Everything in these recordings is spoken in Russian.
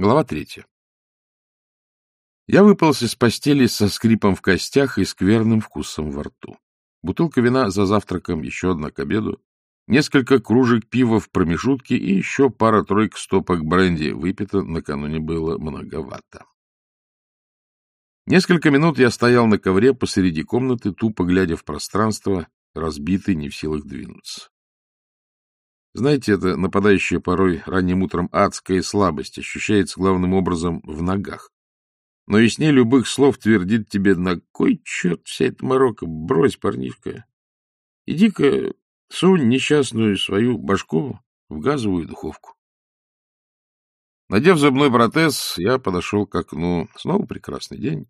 Глава третья. Я выполз из постели со скрипом в костях и скверным вкусом во рту. Бутылка вина за завтраком, еще одна к обеду, несколько кружек пива в промежутке и еще пара-тройка стопок бренди. Выпито накануне было многовато. Несколько минут я стоял на ковре посреди комнаты, тупо глядя в пространство, разбитый, не в силах двинуться. Знаете, это нападающая порой ранним утром адская слабость ощущается главным образом в ногах. Но яснее любых слов твердит тебе, на кой черт вся эта морока, брось, парнишка. Иди-ка сунь несчастную свою башку в газовую духовку. Надев зубной протез, я подошел к окну. Снова прекрасный день.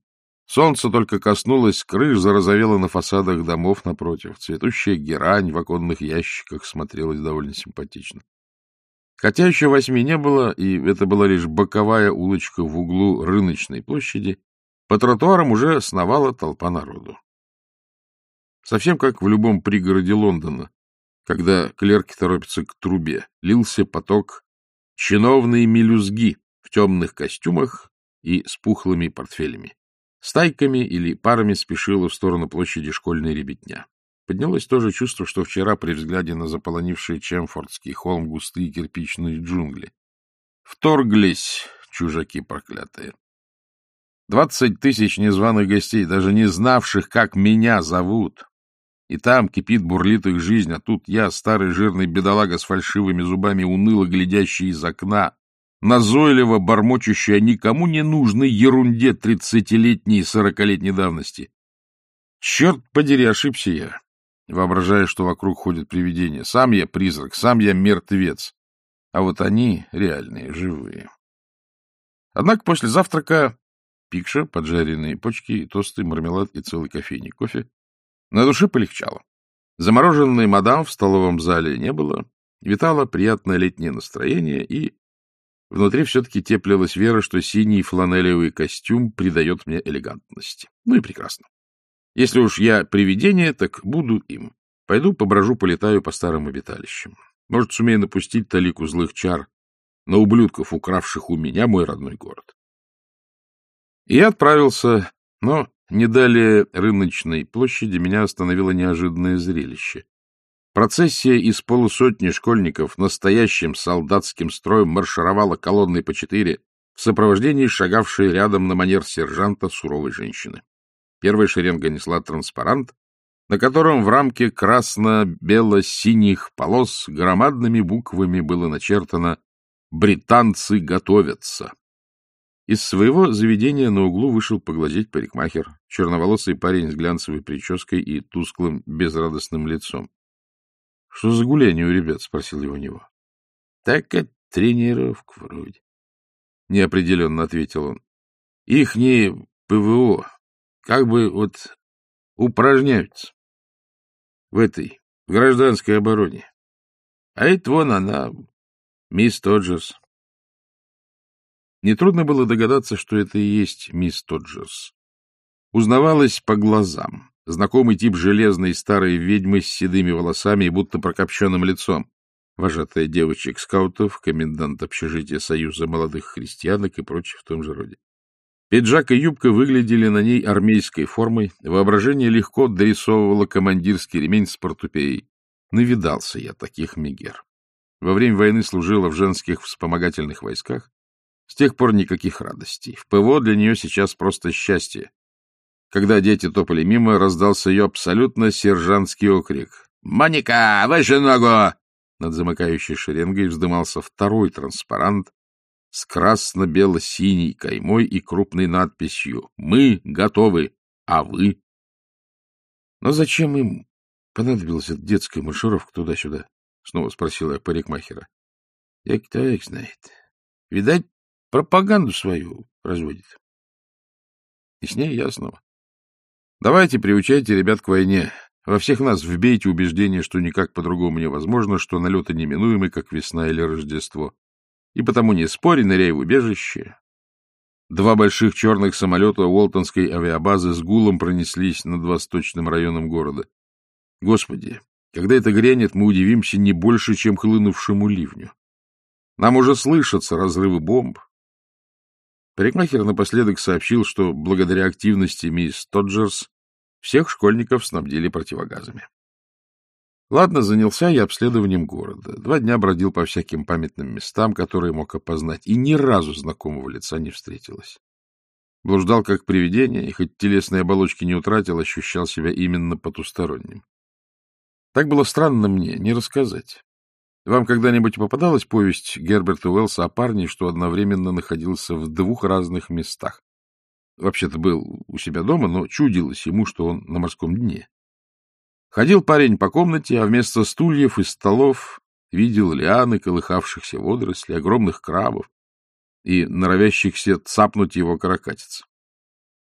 Солнце только коснулось крыш, зарозовело на фасадах домов напротив. Цветущая герань в оконных ящиках смотрелась довольно симпатично. Хотя еще восьми не было, и это была лишь боковая улочка в углу рыночной площади, по тротуарам уже сновала толпа народу. Совсем как в любом пригороде Лондона, когда клерки торопятся к трубе, лился поток чиновной мелюзги в темных костюмах и с пухлыми портфелями. Стайками или парами спешила в сторону площади школьная ребятня. Поднялось то же чувство, что вчера при взгляде на заполонивший Чемфордский холм густые кирпичные джунгли. Вторглись чужаки проклятые. Двадцать тысяч незваных гостей, даже не знавших, как меня зовут. И там кипит, бурлит их жизнь, а тут я, старый жирный бедолага с фальшивыми зубами, уныло глядящий из окна, назойливо бормочущей о никому не нужной ерунде тридцатилетней и сорокалетней давности. Черт подери, ошибся я, воображая, что вокруг ходят привидения. Сам я призрак, сам я мертвец, а вот они реальные, живые. Однако после завтрака пикша, поджаренные почки, тосты, мармелад и целый кофейник кофе на душе полегчало. Замороженной мадам в столовом зале не было, витало приятное летнее настроение, и Внутри все-таки теплилась вера, что синий фланелевый костюм придает мне элегантности. Ну и прекрасно. Если уж я привидение, так буду им. Пойду поброжу, полетаю по старым обиталищам. Может, сумею напустить талику злых чар на ублюдков, укравших у меня мой родной город. И я отправился, но не далее рыночной площади меня остановило неожиданное зрелище. Процессия из полусотни школьников настоящим солдатским строем маршировала колонной по четыре в сопровождении шагавшей рядом на манер сержанта суровой женщины. Первая шеренга несла транспарант, на котором в рамке красно-бело-синих полос громадными буквами было начертано «Британцы готовятся». Из своего заведения на углу вышел поглазеть парикмахер, черноволосый парень с глянцевой прической и тусклым безрадостным лицом. — Что за гуляние у ребят? — спросил его него. — Так это тренировка вроде. Неопределенно ответил он. — Ихние ПВО как бы вот упражняются в этой гражданской обороне. А это вон она, мисс Тоджерс. Нетрудно было догадаться, что это и есть мисс Тоджерс. Узнавалась по глазам. Знакомый тип железной старой ведьмы с седыми волосами и будто прокопченным лицом. Вожатая девочек-скаутов, комендант общежития Союза молодых христианок и прочее в том же роде. Пиджак и юбка выглядели на ней армейской формой, воображение легко дорисовывало командирский ремень с портупеей. Навидался я таких мигер. Во время войны служила в женских вспомогательных войсках. С тех пор никаких радостей. В ПВО для нее сейчас просто счастье. Когда дети топали мимо, раздался ее абсолютно сержантский окрик. «Моника, выше ногу!» Над замыкающей шеренгой вздымался второй транспарант с красно-бело-синей каймой и крупной надписью «Мы готовы, а вы?» «Но зачем им понадобилась эта детская маршировка туда-сюда?» — снова спросила я парикмахера. — Я их знает. Видать, пропаганду свою разводит. И с ней ясного. Давайте приучайте ребят к войне. Во всех нас вбейте убеждение, что никак по-другому невозможно, что налеты неминуемы, как весна или Рождество. И потому не спори, ныряй в убежище. Два больших черных самолета Уолтонской авиабазы с гулом пронеслись над восточным районом города. Господи, когда это грянет, мы удивимся не больше, чем хлынувшему ливню. Нам уже слышатся разрывы бомб. Парикмахер напоследок сообщил, что благодаря активности мисс Тоджерс всех школьников снабдили противогазами. Ладно, занялся я обследованием города. Два дня бродил по всяким памятным местам, которые мог опознать, и ни разу знакомого лица не встретилось. Блуждал как привидение, и хоть телесной оболочки не утратил, ощущал себя именно потусторонним. Так было странно мне не рассказать. Вам когда-нибудь попадалась повесть Герберта Уэллса о парне, что одновременно находился в двух разных местах? Вообще-то был у себя дома, но чудилось ему, что он на морском дне. Ходил парень по комнате, а вместо стульев и столов видел лианы, колыхавшихся водорослей, огромных крабов и норовящихся цапнуть его каракатиц.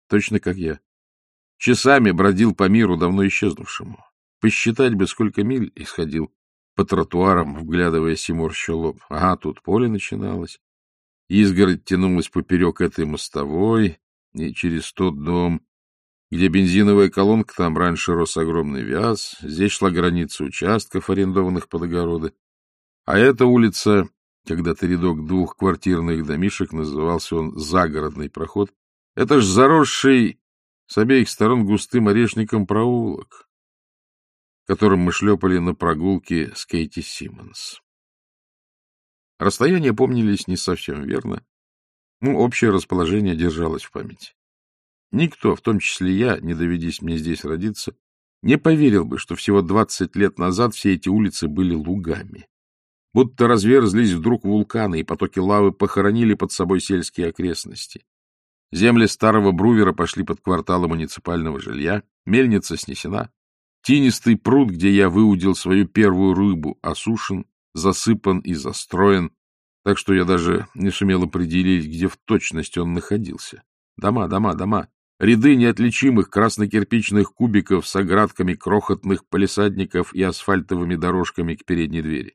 Точно как я. Часами бродил по миру, давно исчезнувшему. Посчитать бы, сколько миль исходил по тротуарам, вглядываясь и морщил лоб. Ага, тут поле начиналось. Изгородь тянулась поперек этой мостовой, и через тот дом где бензиновая колонка, там раньше рос огромный вяз, здесь шла граница участков, арендованных под огороды. А эта улица, когда-то рядок двухквартирных домишек, назывался он «Загородный проход», это ж заросший с обеих сторон густым орешником проулок, которым мы шлепали на прогулке с Кейти Симмонс. Расстояния помнились не совсем верно, но общее расположение держалось в памяти. Никто, в том числе я, не доведись мне здесь родиться, не поверил бы, что всего двадцать лет назад все эти улицы были лугами. Будто разверзлись вдруг вулканы, и потоки лавы похоронили под собой сельские окрестности. Земли старого Брувера пошли под кварталы муниципального жилья, мельница снесена, тинистый пруд, где я выудил свою первую рыбу, осушен, засыпан и застроен, так что я даже не сумел определить, где в точности он находился. Дома, дома, дома. Ряды неотличимых краснокирпичных кубиков с оградками крохотных палисадников и асфальтовыми дорожками к передней двери.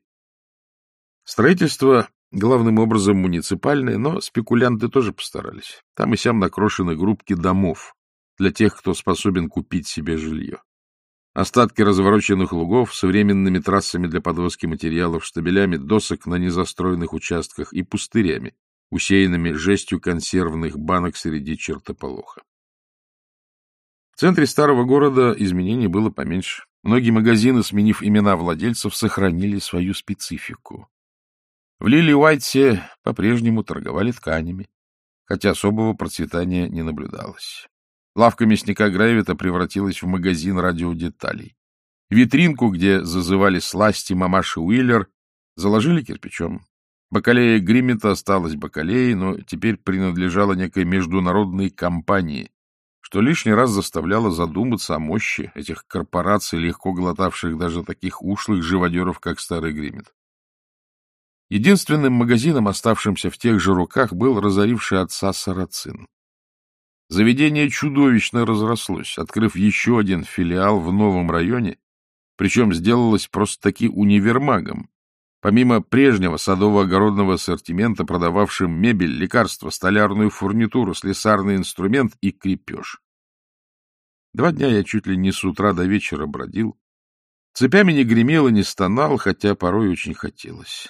Строительство главным образом муниципальное, но спекулянты тоже постарались. Там и сям накрошены группки домов для тех, кто способен купить себе жилье. Остатки развороченных лугов с временными трассами для подвозки материалов, штабелями досок на незастроенных участках и пустырями, усеянными жестью консервных банок среди чертополоха. В центре старого города изменений было поменьше. Многие магазины, сменив имена владельцев, сохранили свою специфику. В Лили Уайтсе по-прежнему торговали тканями, хотя особого процветания не наблюдалось. Лавка мясника Грейвита превратилась в магазин радиодеталей. Витринку, где зазывали сласти мамаши Уиллер, заложили кирпичом. Бакалея Гриммета осталась бакалеей, но теперь принадлежала некой международной компании, что лишний раз заставляло задуматься о мощи этих корпораций, легко глотавших даже таких ушлых живодеров, как старый Гриммет. Единственным магазином, оставшимся в тех же руках, был разоривший отца Сарацин. Заведение чудовищно разрослось, открыв еще один филиал в новом районе, причем сделалось просто-таки универмагом, Помимо прежнего садово-огородного ассортимента, продававшим мебель, лекарства, столярную фурнитуру, слесарный инструмент и крепеж. Два дня я чуть ли не с утра до вечера бродил. Цепями не гремел и не стонал, хотя порой очень хотелось.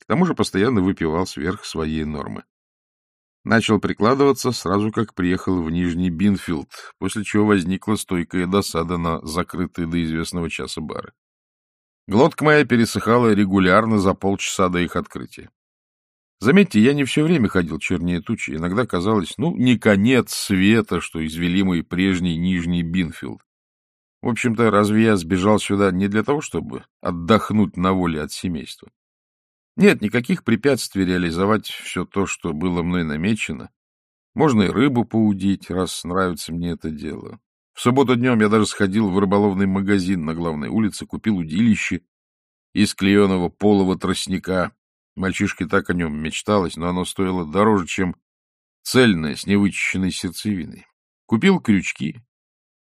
К тому же постоянно выпивал сверх своей нормы. Начал прикладываться сразу, как приехал в Нижний Бинфилд, после чего возникла стойкая досада на закрытые до известного часа бары. Глотка моя пересыхала регулярно за полчаса до их открытия. Заметьте, я не все время ходил чернее тучи. Иногда казалось, ну, не конец света, что извели мой прежний Нижний Бинфилд. В общем-то, разве я сбежал сюда не для того, чтобы отдохнуть на воле от семейства? Нет никаких препятствий реализовать все то, что было мной намечено. Можно и рыбу поудить, раз нравится мне это дело. В субботу днем я даже сходил в рыболовный магазин на главной улице, купил удилище из клееного полого тростника. Мальчишке так о нем мечталось, но оно стоило дороже, чем цельное с невычищенной сердцевиной. Купил крючки,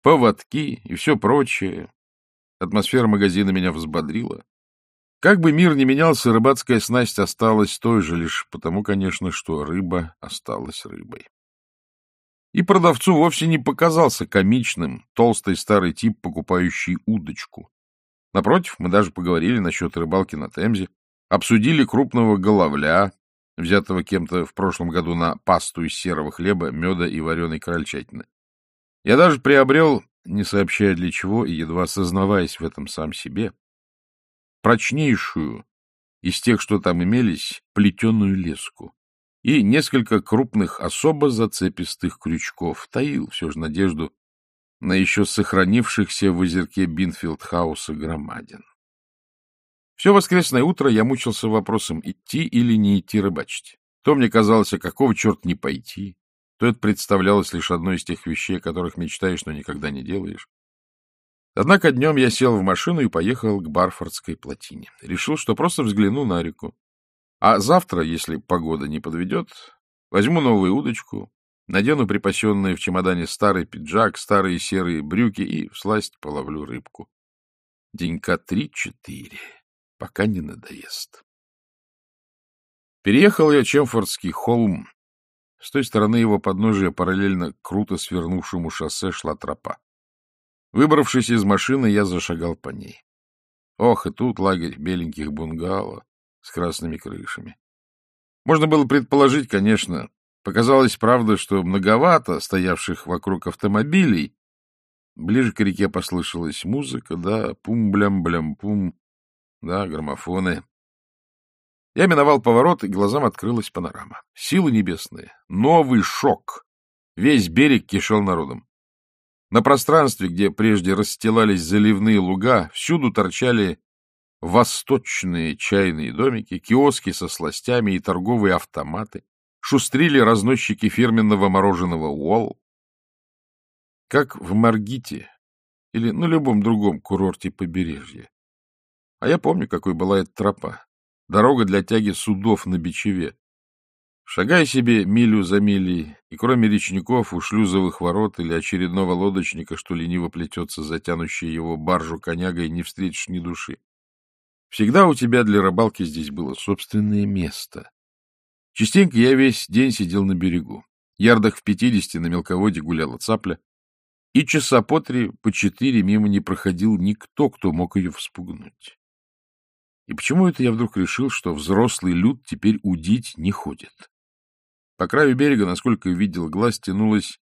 поводки и все прочее. Атмосфера магазина меня взбодрила. Как бы мир ни менялся, рыбацкая снасть осталась той же, лишь потому, конечно, что рыба осталась рыбой. И продавцу вовсе не показался комичным толстый старый тип, покупающий удочку. Напротив, мы даже поговорили насчет рыбалки на Темзе, обсудили крупного головля, взятого кем-то в прошлом году на пасту из серого хлеба, меда и вареной крольчатины. Я даже приобрел, не сообщая для чего и едва сознаваясь в этом сам себе, прочнейшую из тех, что там имелись, плетеную леску и несколько крупных, особо зацепистых крючков. Таил все же надежду на еще сохранившихся в озерке Бинфилд-хауса громадин. Все воскресное утро я мучился вопросом, идти или не идти рыбачить. То мне казалось, а какого черт не пойти, то это представлялось лишь одной из тех вещей, о которых мечтаешь, но никогда не делаешь. Однако днем я сел в машину и поехал к Барфордской плотине. Решил, что просто взгляну на реку. А завтра, если погода не подведет, возьму новую удочку, надену припасенные в чемодане старый пиджак, старые серые брюки и всласть половлю рыбку. Денька три-четыре, пока не надоест. Переехал я Чемфордский холм. С той стороны его подножия параллельно круто свернувшему шоссе шла тропа. Выбравшись из машины, я зашагал по ней. Ох, и тут лагерь беленьких бунгало с красными крышами. Можно было предположить, конечно, показалось, правда, что многовато стоявших вокруг автомобилей. Ближе к реке послышалась музыка, да, пум-блям-блям-пум, да, граммофоны. Я миновал поворот, и глазам открылась панорама. Силы небесные, новый шок. Весь берег кишел народом. На пространстве, где прежде расстилались заливные луга, всюду торчали восточные чайные домики, киоски со сластями и торговые автоматы, шустрили разносчики фирменного мороженого Уолл. Как в Маргите или на любом другом курорте побережья. А я помню, какой была эта тропа. Дорога для тяги судов на бичеве. Шагай себе милю за милей, и кроме речников у шлюзовых ворот или очередного лодочника, что лениво плетется затянущий его баржу конягой, не встретишь ни души. Всегда у тебя для рыбалки здесь было собственное место. Частенько я весь день сидел на берегу. Ярдах в пятидесяти на мелководье гуляла цапля, и часа по три, по четыре мимо не проходил никто, кто мог ее вспугнуть. И почему это я вдруг решил, что взрослый люд теперь удить не ходит? По краю берега, насколько видел глаз, тянулась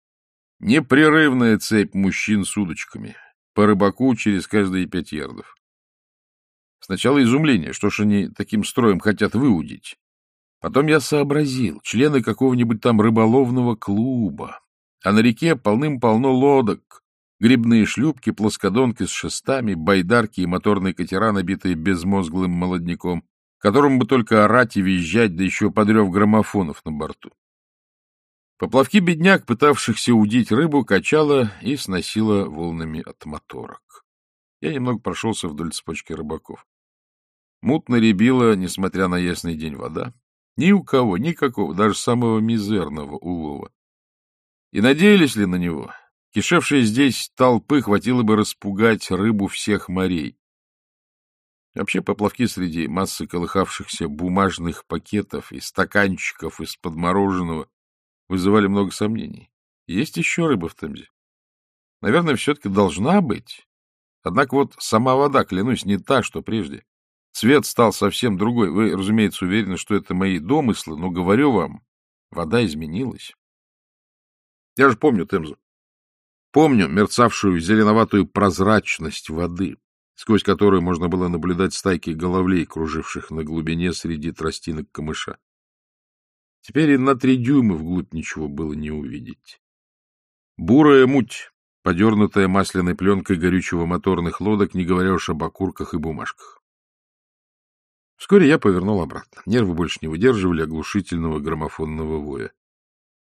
непрерывная цепь мужчин с удочками, по рыбаку через каждые пять ярдов. Сначала изумление, что ж они таким строем хотят выудить. Потом я сообразил, члены какого-нибудь там рыболовного клуба, а на реке полным-полно лодок, грибные шлюпки, плоскодонки с шестами, байдарки и моторные катера, набитые безмозглым молодняком, которым бы только орать и визжать, да еще подрев граммофонов на борту. Поплавки бедняк, пытавшихся удить рыбу, качало и сносило волнами от моторок. Я немного прошелся вдоль цепочки рыбаков. Мутно рябила, несмотря на ясный день, вода. Ни у кого, никакого, даже самого мизерного улова. И надеялись ли на него? Кишевшие здесь толпы хватило бы распугать рыбу всех морей. Вообще поплавки среди массы колыхавшихся бумажных пакетов и стаканчиков из-под мороженого вызывали много сомнений. Есть еще рыба в Темзе? Наверное, все-таки должна быть. Однако вот сама вода, клянусь, не та, что прежде. Цвет стал совсем другой. Вы, разумеется, уверены, что это мои домыслы, но говорю вам, вода изменилась. Я же помню Темзу. Помню мерцавшую зеленоватую прозрачность воды, сквозь которую можно было наблюдать стайки головлей, круживших на глубине среди тростинок камыша. Теперь и на три дюйма вглубь ничего было не увидеть. Бурая муть, подернутая масляной пленкой горючего моторных лодок, не говоря уж об окурках и бумажках. Вскоре я повернул обратно. Нервы больше не выдерживали оглушительного граммофонного воя.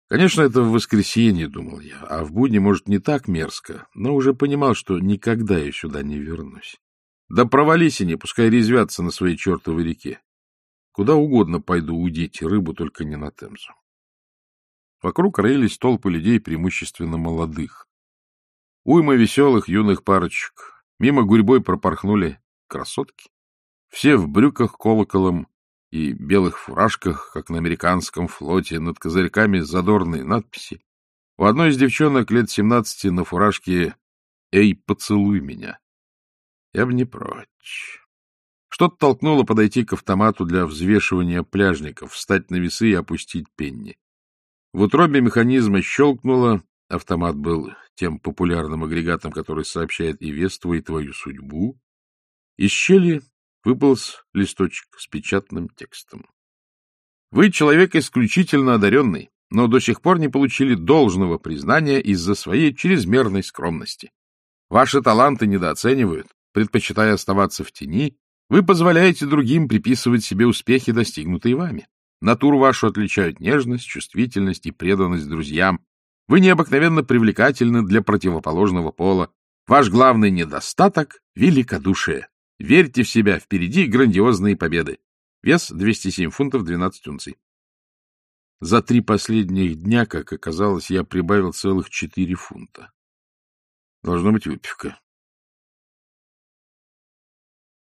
Конечно, это в воскресенье, думал я, а в будни, может, не так мерзко, но уже понимал, что никогда я сюда не вернусь. Да провались они, пускай резвятся на своей чертовой реке. Куда угодно пойду удить рыбу, только не на Темзу. Вокруг роились толпы людей, преимущественно молодых. Уйма веселых юных парочек. Мимо гурьбой пропорхнули красотки. Все в брюках колоколом и белых фуражках, как на американском флоте, над козырьками задорные надписи. У одной из девчонок лет семнадцати на фуражке «Эй, поцелуй меня». Я бы не прочь. Что-то толкнуло подойти к автомату для взвешивания пляжников, встать на весы и опустить пенни. В утробе механизма щелкнуло, автомат был тем популярным агрегатом, который сообщает и вес твой, и твою судьбу. Из щели выполз листочек с печатным текстом. Вы человек исключительно одаренный, но до сих пор не получили должного признания из-за своей чрезмерной скромности. Ваши таланты недооценивают, предпочитая оставаться в тени, вы позволяете другим приписывать себе успехи, достигнутые вами. Натуру вашу отличают нежность, чувствительность и преданность друзьям. Вы необыкновенно привлекательны для противоположного пола. Ваш главный недостаток — великодушие. Верьте в себя, впереди грандиозные победы. Вес 207 фунтов 12 унций. За три последних дня, как оказалось, я прибавил целых четыре фунта. Должно быть выпивка.